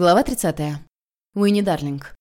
Глава 30. Уинни Дарлинг.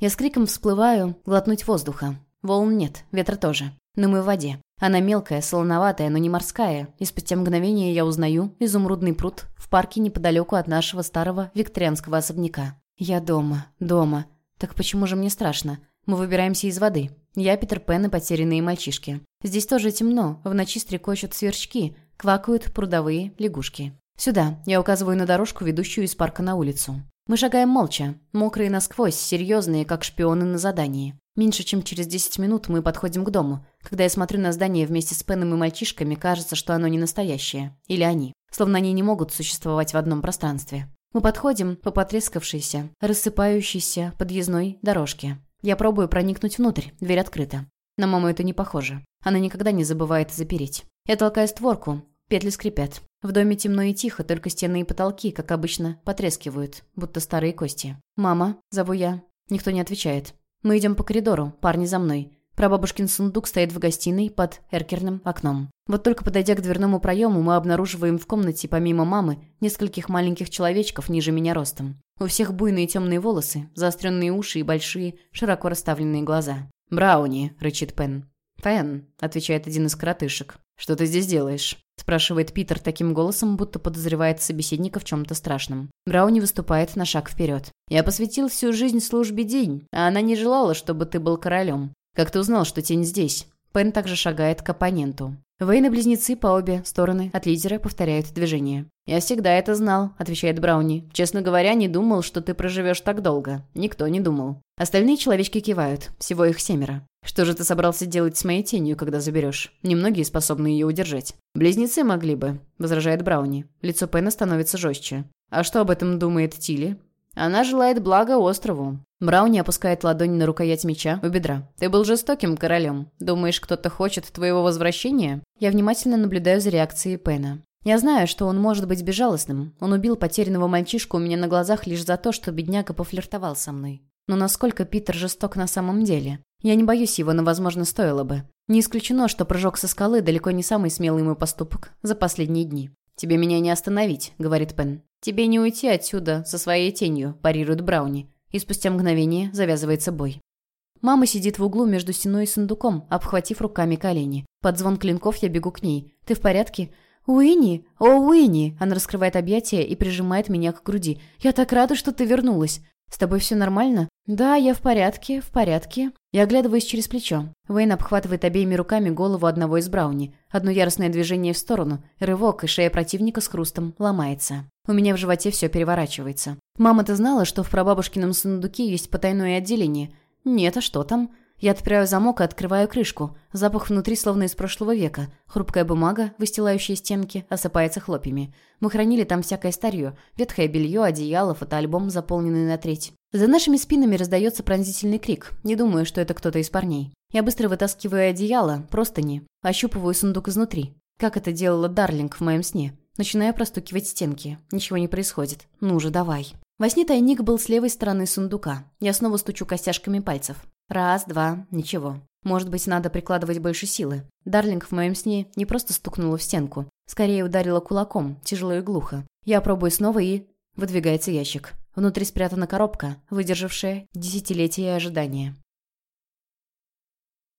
Я с криком всплываю, глотнуть воздуха. Волн нет, ветра тоже. Но мы в воде. Она мелкая, солоноватая, но не морская, и спустя мгновение я узнаю изумрудный пруд в парке неподалеку от нашего старого викторианского особняка. Я дома, дома. Так почему же мне страшно? Мы выбираемся из воды. Я, Питер Пен и потерянные мальчишки. Здесь тоже темно, в ночи стрекочут сверчки, квакают прудовые лягушки. Сюда. Я указываю на дорожку, ведущую из парка на улицу. Мы шагаем молча, мокрые насквозь, серьезные, как шпионы на задании. Меньше чем через 10 минут мы подходим к дому. Когда я смотрю на здание вместе с Пеном и мальчишками, кажется, что оно не настоящее. Или они. Словно они не могут существовать в одном пространстве. Мы подходим по потрескавшейся, рассыпающейся подъездной дорожке. Я пробую проникнуть внутрь, дверь открыта. На маму это не похоже. Она никогда не забывает запереть. Я толкаю створку, петли скрипят. В доме темно и тихо, только стены и потолки, как обычно, потрескивают, будто старые кости. «Мама», — зову я. Никто не отвечает. Мы идем по коридору, парни за мной. Прабабушкин сундук стоит в гостиной под эркерным окном. Вот только подойдя к дверному проему, мы обнаруживаем в комнате, помимо мамы, нескольких маленьких человечков ниже меня ростом. У всех буйные темные волосы, заостренные уши и большие, широко расставленные глаза. «Брауни», — рычит Пен. «Пен», — отвечает один из коротышек. «Что ты здесь делаешь?» — спрашивает Питер таким голосом, будто подозревает собеседника в чем-то страшном. Брауни выступает на шаг вперед. «Я посвятил всю жизнь службе день, а она не желала, чтобы ты был королем. Как ты узнал, что тень здесь?» Пен также шагает к оппоненту. Вейн и близнецы по обе стороны от лидера повторяют движение. «Я всегда это знал», — отвечает Брауни. «Честно говоря, не думал, что ты проживешь так долго. Никто не думал». Остальные человечки кивают. Всего их семеро. «Что же ты собрался делать с моей тенью, когда заберешь? Немногие способны ее удержать». «Близнецы могли бы», — возражает Брауни. Лицо Пена становится жестче. «А что об этом думает Тилли?» «Она желает блага острову». Брауни опускает ладонь на рукоять меча у бедра. «Ты был жестоким королем. Думаешь, кто-то хочет твоего возвращения?» Я внимательно наблюдаю за реакцией Пена. Я знаю, что он может быть безжалостным. Он убил потерянного мальчишку у меня на глазах лишь за то, что бедняга пофлиртовал со мной. Но насколько Питер жесток на самом деле? Я не боюсь его, но, возможно, стоило бы. Не исключено, что прыжок со скалы далеко не самый смелый мой поступок за последние дни. «Тебе меня не остановить», — говорит Пен. «Тебе не уйти отсюда со своей тенью», — парирует Брауни и спустя мгновение завязывается бой. Мама сидит в углу между стеной и сундуком, обхватив руками колени. Под звон клинков я бегу к ней. «Ты в порядке?» «Уинни! О, Уинни!» Она раскрывает объятия и прижимает меня к груди. «Я так рада, что ты вернулась!» «С тобой все нормально?» «Да, я в порядке, в порядке». Я оглядываюсь через плечо. Уэйн обхватывает обеими руками голову одного из Брауни. Одно яростное движение в сторону, рывок, и шея противника с хрустом ломается. У меня в животе все переворачивается. «Мама-то знала, что в прабабушкином сундуке есть потайное отделение?» «Нет, а что там?» Я отпираю замок и открываю крышку. Запах внутри словно из прошлого века. Хрупкая бумага, выстилающая стенки, осыпается хлопьями. Мы хранили там всякое старье. Ветхое белье, одеяло, фотоальбом, заполненный на треть. За нашими спинами раздается пронзительный крик. Не думаю, что это кто-то из парней. Я быстро вытаскиваю одеяло, просто не. Ощупываю сундук изнутри. Как это делала Дарлинг в моем сне. Начинаю простукивать стенки. Ничего не происходит. Ну же, давай. Во сне тайник был с левой стороны сундука. Я снова стучу костяшками пальцев. Раз, два, ничего. Может быть, надо прикладывать больше силы. Дарлинг в моем сне не просто стукнула в стенку. Скорее ударила кулаком, тяжело и глухо. Я пробую снова и... Выдвигается ящик. Внутри спрятана коробка, выдержавшая десятилетия ожидания.